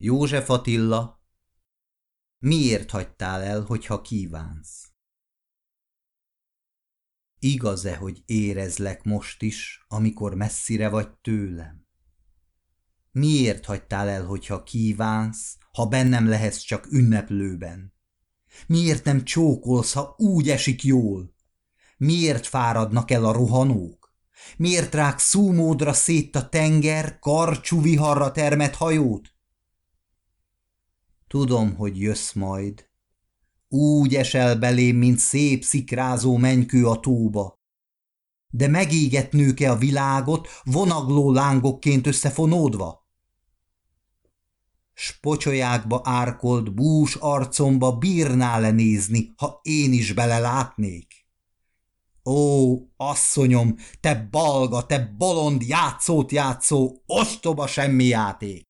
József Attila, miért hagytál el, hogyha kívánsz? Igaz-e, hogy érezlek most is, amikor messzire vagy tőlem? Miért hagytál el, hogyha kívánsz, ha bennem lehetsz csak ünneplőben? Miért nem csókolsz, ha úgy esik jól? Miért fáradnak el a rohanók? Miért rák szúmódra szét a tenger, karcsú viharra termet hajót? Tudom, hogy jössz majd. Úgy esel belém, mint szép szikrázó menykő a tóba. De megégetnők-e a világot, vonagló lángokként összefonódva? S pocsolyákba árkolt bús arcomba bírnál-e nézni, ha én is belelátnék? Ó, asszonyom, te balga, te bolond játszót játszó, ostoba semmi játék!